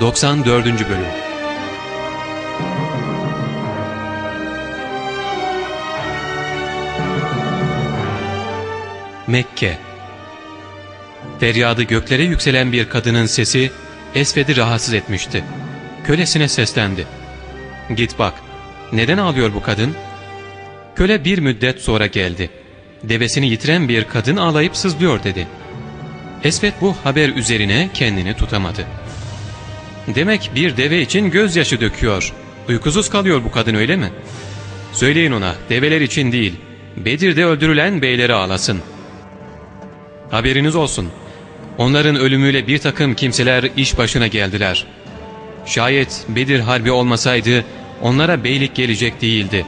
94. Bölüm Mekke Feryadı göklere yükselen bir kadının sesi Esved'i rahatsız etmişti. Kölesine seslendi. ''Git bak, neden ağlıyor bu kadın?'' Köle bir müddet sonra geldi. Devesini yitiren bir kadın ağlayıp sızlıyor dedi. Esvet bu haber üzerine kendini tutamadı. Demek bir deve için gözyaşı döküyor. Uykusuz kalıyor bu kadın öyle mi? Söyleyin ona develer için değil, Bedir'de öldürülen beyleri ağlasın. Haberiniz olsun. Onların ölümüyle bir takım kimseler iş başına geldiler. Şayet Bedir harbi olmasaydı onlara beylik gelecek değildi.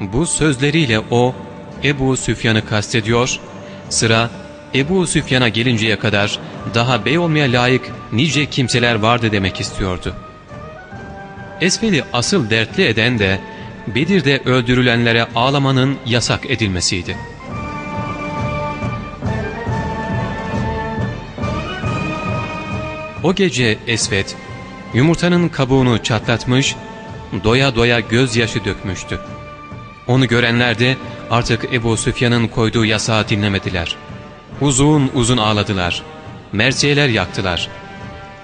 Bu sözleriyle o Ebu Süfyan'ı kastediyor, sıra Ebu Süfyan'a gelinceye kadar daha bey olmaya layık nice kimseler vardı demek istiyordu. Esfel'i asıl dertli eden de Bedir'de öldürülenlere ağlamanın yasak edilmesiydi. O gece Esvet yumurtanın kabuğunu çatlatmış, doya doya gözyaşı dökmüştü. Onu görenler de artık Ebu Süfyan'ın koyduğu yasağı dinlemediler. Uzun uzun ağladılar. Mersiyeler yaktılar.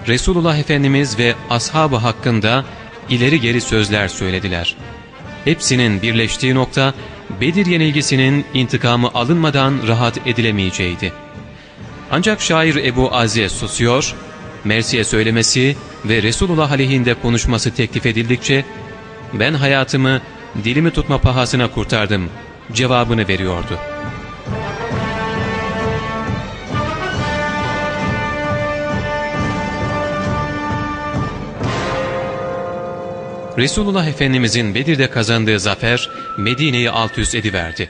Resulullah Efendimiz ve ashabı hakkında ileri geri sözler söylediler. Hepsinin birleştiği nokta Bedir yenilgisinin intikamı alınmadan rahat edilemeyeceğiydi. Ancak şair Ebu Aziz susuyor, Mersiye söylemesi ve Resulullah aleyhinde konuşması teklif edildikçe ben hayatımı dilimi tutma pahasına kurtardım cevabını veriyordu. Resulullah Efendimizin Bedir'de kazandığı zafer Medine'yi alt üst ediverdi.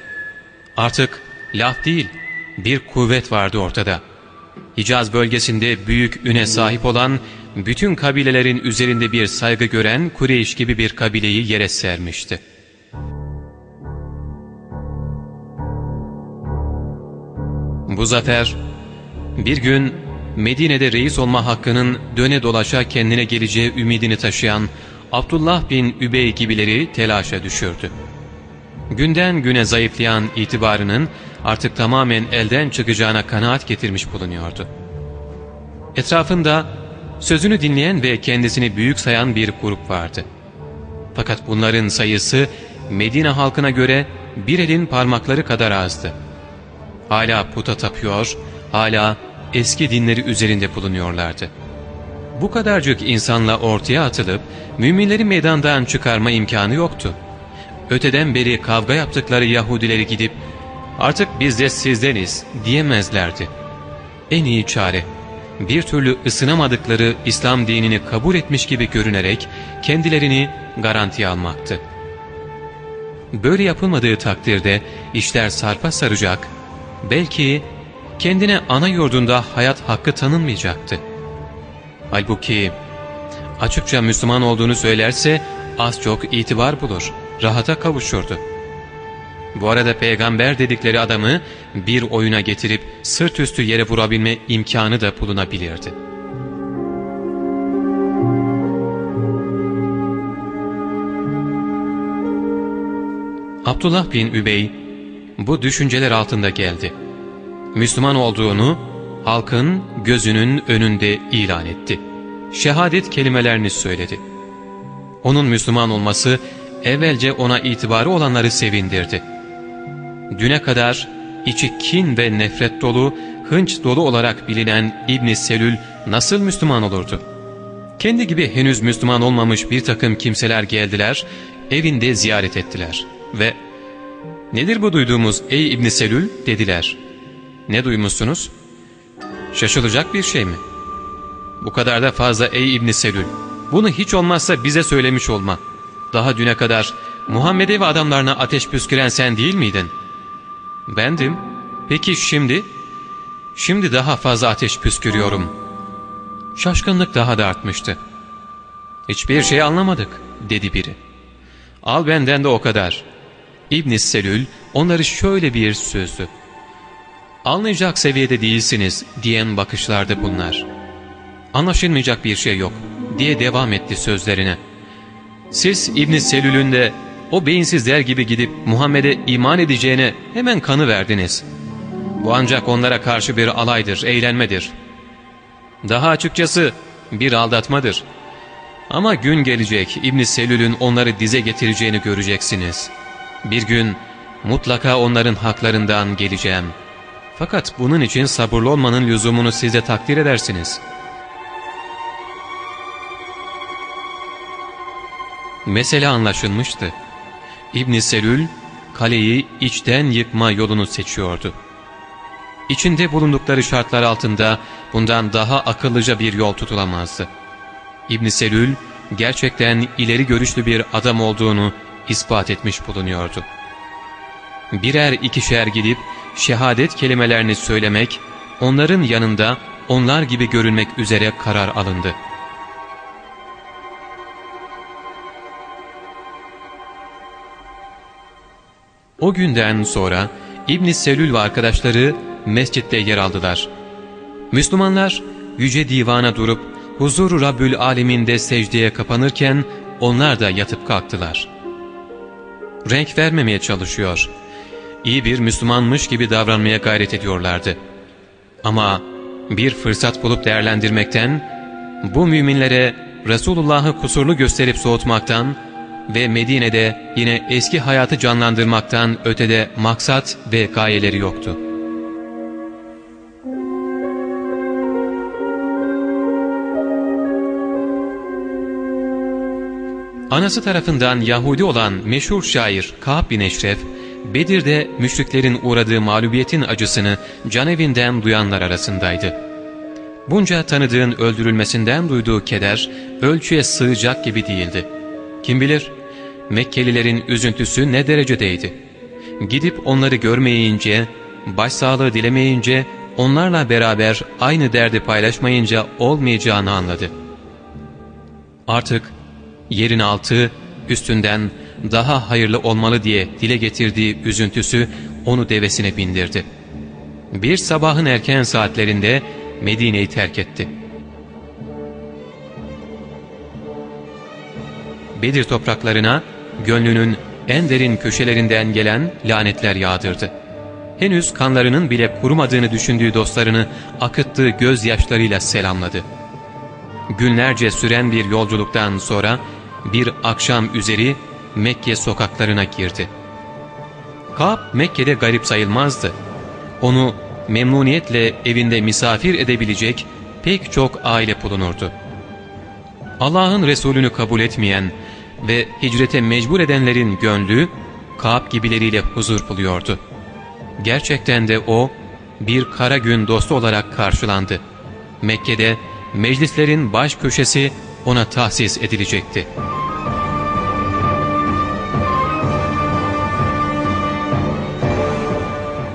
Artık laf değil bir kuvvet vardı ortada. Hicaz bölgesinde büyük üne sahip olan bütün kabilelerin üzerinde bir saygı gören Kureyş gibi bir kabileyi yere sermişti. Bu zafer bir gün Medine'de reis olma hakkının döne dolaşa kendine geleceği ümidini taşıyan Abdullah bin Übey gibileri telaşa düşürdü. Günden güne zayıflayan itibarının artık tamamen elden çıkacağına kanaat getirmiş bulunuyordu. Etrafında sözünü dinleyen ve kendisini büyük sayan bir grup vardı. Fakat bunların sayısı Medine halkına göre bir elin parmakları kadar azdı. Hala puta tapıyor, hala eski dinleri üzerinde bulunuyorlardı. Bu kadarcık insanla ortaya atılıp müminleri meydandan çıkarma imkanı yoktu. Öteden beri kavga yaptıkları Yahudileri gidip artık biz de sizdeniz diyemezlerdi. En iyi çare bir türlü ısınamadıkları İslam dinini kabul etmiş gibi görünerek kendilerini garantiye almaktı. Böyle yapılmadığı takdirde işler sarpa saracak, belki kendine ana yurdunda hayat hakkı tanınmayacaktı. Halbuki açıkça Müslüman olduğunu söylerse az çok itibar bulur, rahata kavuşurdu. Bu arada peygamber dedikleri adamı bir oyuna getirip sırt üstü yere vurabilme imkanı da bulunabilirdi. Abdullah bin Übey bu düşünceler altında geldi. Müslüman olduğunu halkın gözünün önünde ilan etti. Şehadet kelimelerini söyledi. Onun Müslüman olması evvelce ona itibarı olanları sevindirdi. Düne kadar içi kin ve nefret dolu, hınç dolu olarak bilinen İbn Selül nasıl Müslüman olurdu? Kendi gibi henüz Müslüman olmamış bir takım kimseler geldiler, evinde ziyaret ettiler ve ''Nedir bu duyduğumuz ey İbn Selül?'' dediler. ''Ne duymuşsunuz?'' ''Şaşılacak bir şey mi?'' ''Bu kadar da fazla ey İbn Selül, bunu hiç olmazsa bize söylemiş olma. Daha düne kadar Muhammed'e ve adamlarına ateş püsküren sen değil miydin?'' ''Bendim. Peki şimdi?'' ''Şimdi daha fazla ateş püskürüyorum.'' Şaşkınlık daha da artmıştı. ''Hiçbir şey anlamadık.'' dedi biri. ''Al benden de o kadar.'' İbn Selül onları şöyle bir sözdü. ''Anlayacak seviyede değilsiniz.'' diyen bakışlardı bunlar. Anlaşılmayacak bir şey yok diye devam etti sözlerine. Siz İbn Selül'ün de o beyinsizler gibi gidip Muhammed'e iman edeceğine hemen kanı verdiniz. Bu ancak onlara karşı bir alaydır, eğlenmedir. Daha açıkçası bir aldatmadır. Ama gün gelecek İbn Selül'ün onları dize getireceğini göreceksiniz. Bir gün mutlaka onların haklarından geleceğim. Fakat bunun için sabırlı olmanın lüzumunu siz de takdir edersiniz. Mesele anlaşılmıştı. İbn Selül kaleyi içten yıkma yolunu seçiyordu. İçinde bulundukları şartlar altında bundan daha akıllıca bir yol tutulamazdı. İbn Selül gerçekten ileri görüşlü bir adam olduğunu ispat etmiş bulunuyordu. Birer ikişer gidip şehadet kelimelerini söylemek, onların yanında onlar gibi görünmek üzere karar alındı. O günden sonra İbn Selül ve arkadaşları mescitte yer aldılar. Müslümanlar yüce divana durup huzur Rabbül Aleminde secdeye kapanırken onlar da yatıp kalktılar. Renk vermemeye çalışıyor. İyi bir Müslümanmış gibi davranmaya gayret ediyorlardı. Ama bir fırsat bulup değerlendirmekten, bu müminlere Resulullah'ı kusurlu gösterip soğutmaktan ve Medine'de yine eski hayatı canlandırmaktan ötede maksat ve gayeleri yoktu. Anası tarafından Yahudi olan meşhur şair Ka'b bin Eşref, Bedir'de müşriklerin uğradığı mağlubiyetin acısını canevinden duyanlar arasındaydı. Bunca tanıdığın öldürülmesinden duyduğu keder ölçüye sığacak gibi değildi. Kim bilir Mekkelilerin üzüntüsü ne derecedeydi. Gidip onları görmeyince, başsağlığı dilemeyince, onlarla beraber aynı derdi paylaşmayınca olmayacağını anladı. Artık yerin altı üstünden daha hayırlı olmalı diye dile getirdiği üzüntüsü onu devesine bindirdi. Bir sabahın erken saatlerinde Medine'yi terk etti. Bedir topraklarına gönlünün en derin köşelerinden gelen lanetler yağdırdı. Henüz kanlarının bile kurumadığını düşündüğü dostlarını akıttığı gözyaşlarıyla selamladı. Günlerce süren bir yolculuktan sonra bir akşam üzeri Mekke sokaklarına girdi. Ka'b Mekke'de garip sayılmazdı. Onu memnuniyetle evinde misafir edebilecek pek çok aile bulunurdu. Allah'ın Resulünü kabul etmeyen ve hicrete mecbur edenlerin gönlü Ka'b gibileriyle huzur buluyordu. Gerçekten de o bir kara gün dostu olarak karşılandı. Mekke'de meclislerin baş köşesi ona tahsis edilecekti.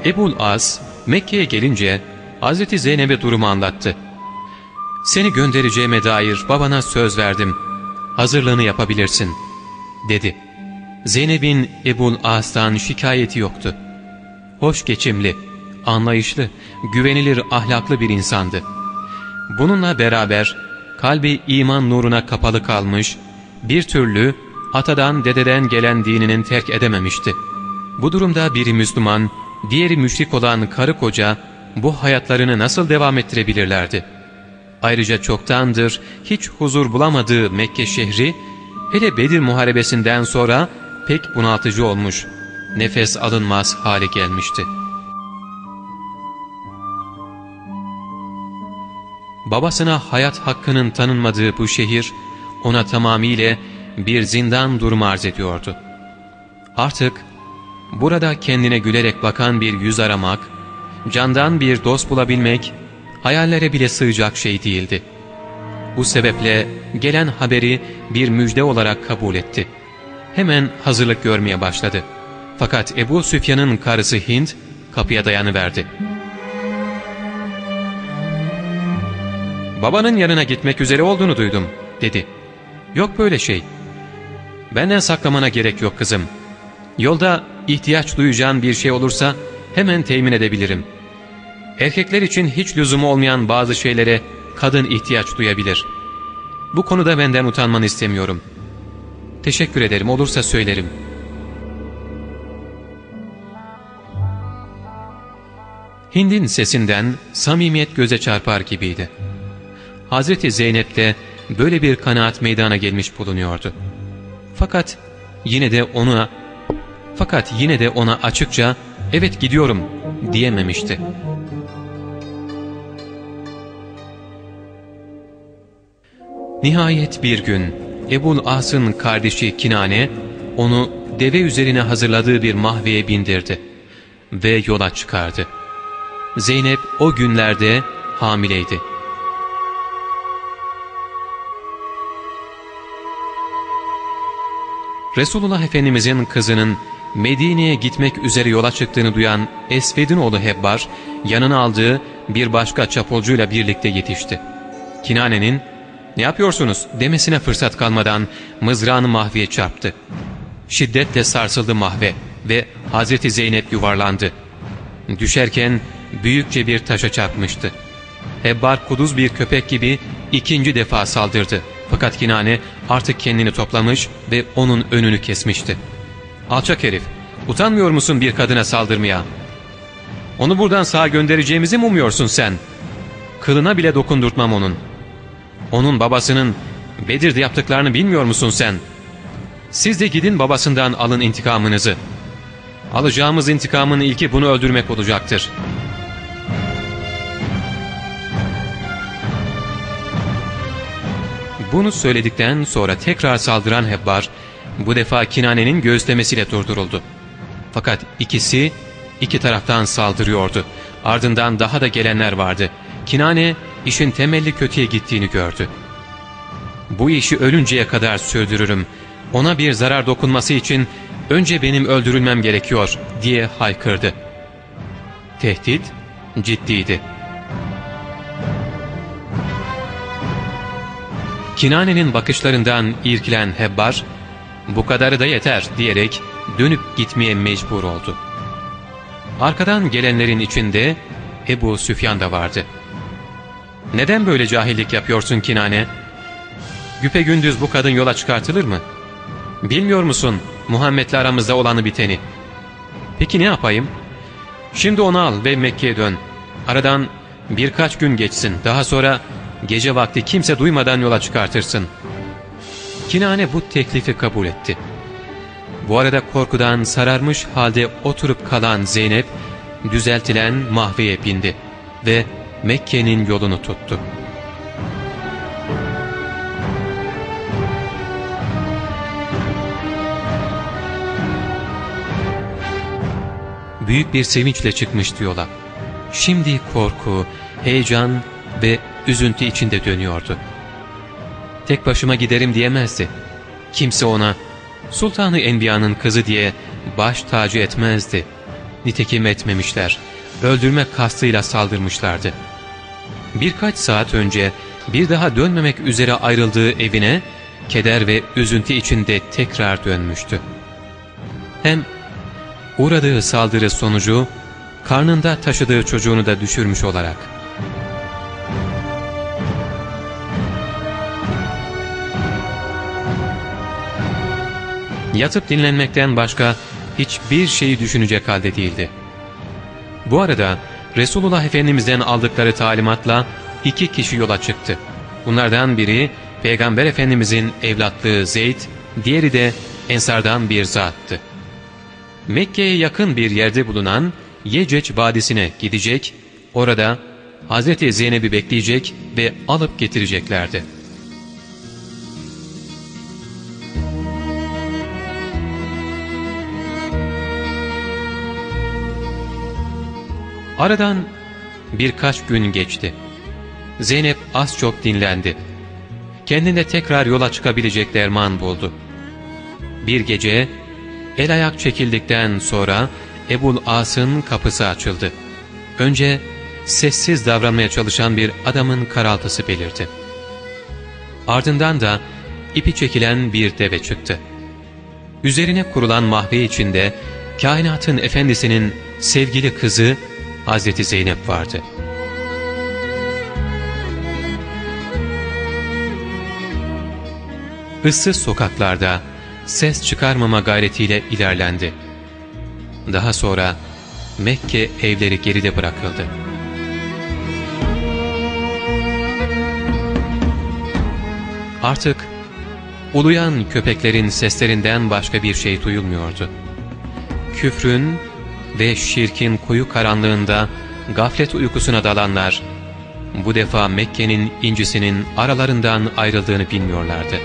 Ebul As Mekke'ye gelince Hazreti Zeynep'e durumu anlattı. ''Seni göndereceğime dair babana söz verdim. Hazırlığını yapabilirsin.'' dedi. Zeynep'in Ebul As'tan şikayeti yoktu. Hoş geçimli, anlayışlı, güvenilir ahlaklı bir insandı. Bununla beraber kalbi iman nuruna kapalı kalmış, bir türlü atadan dededen gelen dininin terk edememişti. Bu durumda biri Müslüman, diğeri müşrik olan karı koca bu hayatlarını nasıl devam ettirebilirlerdi? Ayrıca çoktandır hiç huzur bulamadığı Mekke şehri, hele Bedir muharebesinden sonra pek bunaltıcı olmuş, nefes alınmaz hale gelmişti. Babasına hayat hakkının tanınmadığı bu şehir, ona tamamıyla bir zindan durumu arz ediyordu. Artık Burada kendine gülerek bakan bir yüz aramak, candan bir dost bulabilmek, hayallere bile sığacak şey değildi. Bu sebeple gelen haberi bir müjde olarak kabul etti. Hemen hazırlık görmeye başladı. Fakat Ebu Süfyan'ın karısı Hind kapıya dayanıverdi. ''Babanın yanına gitmek üzere olduğunu duydum.'' dedi. ''Yok böyle şey. Benden saklamana gerek yok kızım. Yolda ihtiyaç duyacağın bir şey olursa hemen temin edebilirim. Erkekler için hiç lüzumu olmayan bazı şeylere kadın ihtiyaç duyabilir. Bu konuda benden utanmanı istemiyorum. Teşekkür ederim olursa söylerim. Hind'in sesinden samimiyet göze çarpar gibiydi. Hazreti Zeynep de böyle bir kanaat meydana gelmiş bulunuyordu. Fakat yine de ona fakat yine de ona açıkça evet gidiyorum diyememişti. Nihayet bir gün Ebul As'ın kardeşi Kinane onu deve üzerine hazırladığı bir mahveye bindirdi ve yola çıkardı. Zeynep o günlerde hamileydi. Resulullah Efendimizin kızının Medine'ye gitmek üzere yola çıktığını duyan Esved'in oğlu Hebbar, yanına aldığı bir başka çapulcuyla birlikte yetişti. Kinane'nin ''Ne yapıyorsunuz?'' demesine fırsat kalmadan mızrağını mahviye çarptı. Şiddetle sarsıldı mahve ve Hazreti Zeynep yuvarlandı. Düşerken büyükçe bir taşa çarpmıştı. Hebbar kuduz bir köpek gibi ikinci defa saldırdı. Fakat Kinane artık kendini toplamış ve onun önünü kesmişti. ''Alçak herif, utanmıyor musun bir kadına saldırmaya? Onu buradan sağa göndereceğimizi mi umuyorsun sen? Kılına bile dokundurtmam onun. Onun babasının Bedir'de yaptıklarını bilmiyor musun sen? Siz de gidin babasından alın intikamınızı. Alacağımız intikamın ilki bunu öldürmek olacaktır.'' Bunu söyledikten sonra tekrar saldıran Hebbar, bu defa Kinane'nin göğüslemesiyle durduruldu. Fakat ikisi iki taraftan saldırıyordu. Ardından daha da gelenler vardı. Kinane işin temelli kötüye gittiğini gördü. Bu işi ölünceye kadar sürdürürüm. Ona bir zarar dokunması için önce benim öldürülmem gerekiyor diye haykırdı. Tehdit ciddiydi. Kinane'nin bakışlarından irkilen Hebbar, ''Bu kadarı da yeter.'' diyerek dönüp gitmeye mecbur oldu. Arkadan gelenlerin içinde Ebu Süfyan da vardı. ''Neden böyle cahillik yapıyorsun Kinane? Güpe gündüz bu kadın yola çıkartılır mı? Bilmiyor musun Muhammed'le aramızda olanı biteni? Peki ne yapayım? Şimdi onu al ve Mekke'ye dön. Aradan birkaç gün geçsin. Daha sonra gece vakti kimse duymadan yola çıkartırsın. Kinane bu teklifi kabul etti. Bu arada korkudan sararmış halde oturup kalan Zeynep, düzeltilen mahveye bindi ve Mekke'nin yolunu tuttu. Büyük bir sevinçle çıkmıştı yola. Şimdi korku, heyecan ve üzüntü içinde dönüyordu. Tek başıma giderim diyemezdi. Kimse ona Sultanı Enbiya'nın kızı diye baş tacı etmezdi. Nitekim etmemişler. Öldürme kastıyla saldırmışlardı. Birkaç saat önce bir daha dönmemek üzere ayrıldığı evine keder ve üzüntü içinde tekrar dönmüştü. Hem uğradığı saldırı sonucu karnında taşıdığı çocuğunu da düşürmüş olarak yatıp dinlenmekten başka hiçbir şeyi düşünecek halde değildi. Bu arada Resulullah Efendimiz'den aldıkları talimatla iki kişi yola çıktı. Bunlardan biri Peygamber Efendimiz'in evlatlığı Zeyd, diğeri de Ensardan bir zattı. Mekke'ye yakın bir yerde bulunan Yeceç Vadisi'ne gidecek, orada Hazreti Zeynep'i bekleyecek ve alıp getireceklerdi. Aradan birkaç gün geçti. Zeynep az çok dinlendi. Kendinde tekrar yola çıkabilecek derman buldu. Bir gece el ayak çekildikten sonra Ebul As'ın kapısı açıldı. Önce sessiz davranmaya çalışan bir adamın karaltısı belirdi. Ardından da ipi çekilen bir deve çıktı. Üzerine kurulan mahve içinde kainatın efendisinin sevgili kızı Hazreti Zeynep vardı. Issız sokaklarda ses çıkarmama gayretiyle ilerlendi. Daha sonra Mekke evleri geride bırakıldı. Artık uluyan köpeklerin seslerinden başka bir şey duyulmuyordu. Küfrün ve şirkin koyu karanlığında gaflet uykusuna dalanlar, bu defa Mekke'nin incisinin aralarından ayrıldığını bilmiyorlardı.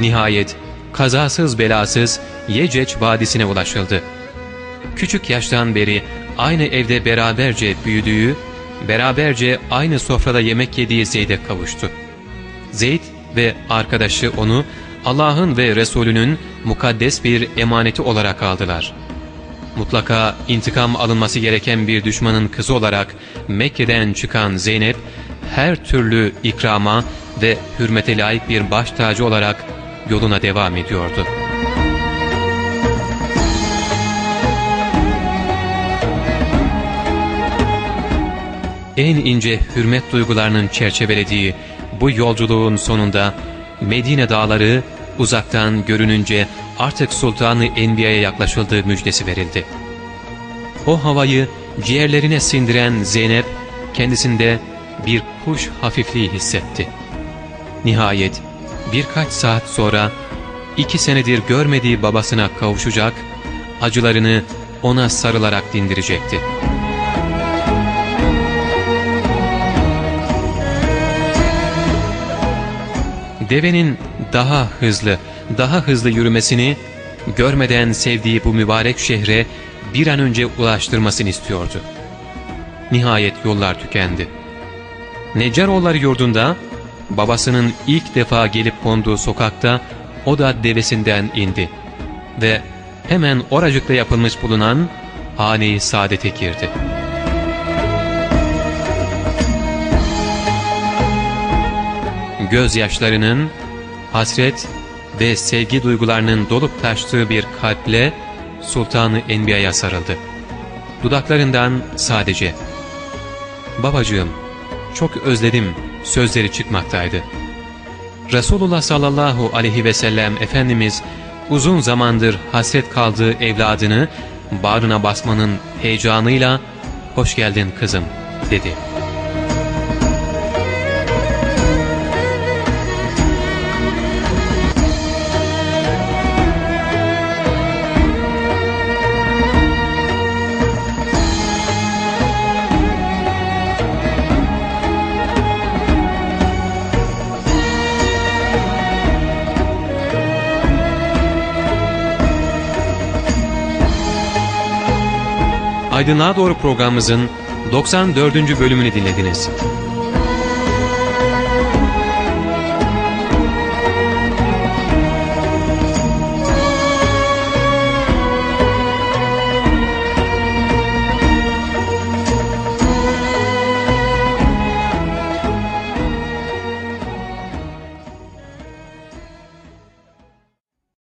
Nihayet kazasız belasız Yeceç Vadisi'ne ulaşıldı. Küçük yaştan beri aynı evde beraberce büyüdüğü, beraberce aynı sofrada yemek yediği Zeyd'e kavuştu. Zeyd ve arkadaşı onu Allah'ın ve Resulünün mukaddes bir emaneti olarak aldılar. Mutlaka intikam alınması gereken bir düşmanın kızı olarak Mekke'den çıkan Zeynep, her türlü ikrama ve hürmete layık bir baş tacı olarak yoluna devam ediyordu. En ince hürmet duygularının çerçevelediği bu yolculuğun sonunda Medine dağları uzaktan görününce artık Sultanı Enbiya'ya yaklaşıldığı müjdesi verildi. O havayı ciğerlerine sindiren Zeynep kendisinde bir kuş hafifliği hissetti. Nihayet birkaç saat sonra iki senedir görmediği babasına kavuşacak, acılarını ona sarılarak dindirecekti. Devenin daha hızlı, daha hızlı yürümesini görmeden sevdiği bu mübarek şehre bir an önce ulaştırmasını istiyordu. Nihayet yollar tükendi. Neccaroğulları yurdunda babasının ilk defa gelip konduğu sokakta o da devesinden indi ve hemen oracıkta yapılmış bulunan hane-i saadete girdi. Gözyaşlarının, hasret ve sevgi duygularının dolup taştığı bir kalple Sultanı Enbiya'ya sarıldı. Dudaklarından sadece ''Babacığım, çok özledim'' sözleri çıkmaktaydı. Resulullah sallallahu aleyhi ve sellem Efendimiz uzun zamandır hasret kaldığı evladını bağrına basmanın heyecanıyla ''Hoş geldin kızım'' dedi. Aydınlığa Doğru programımızın 94. bölümünü dinlediniz.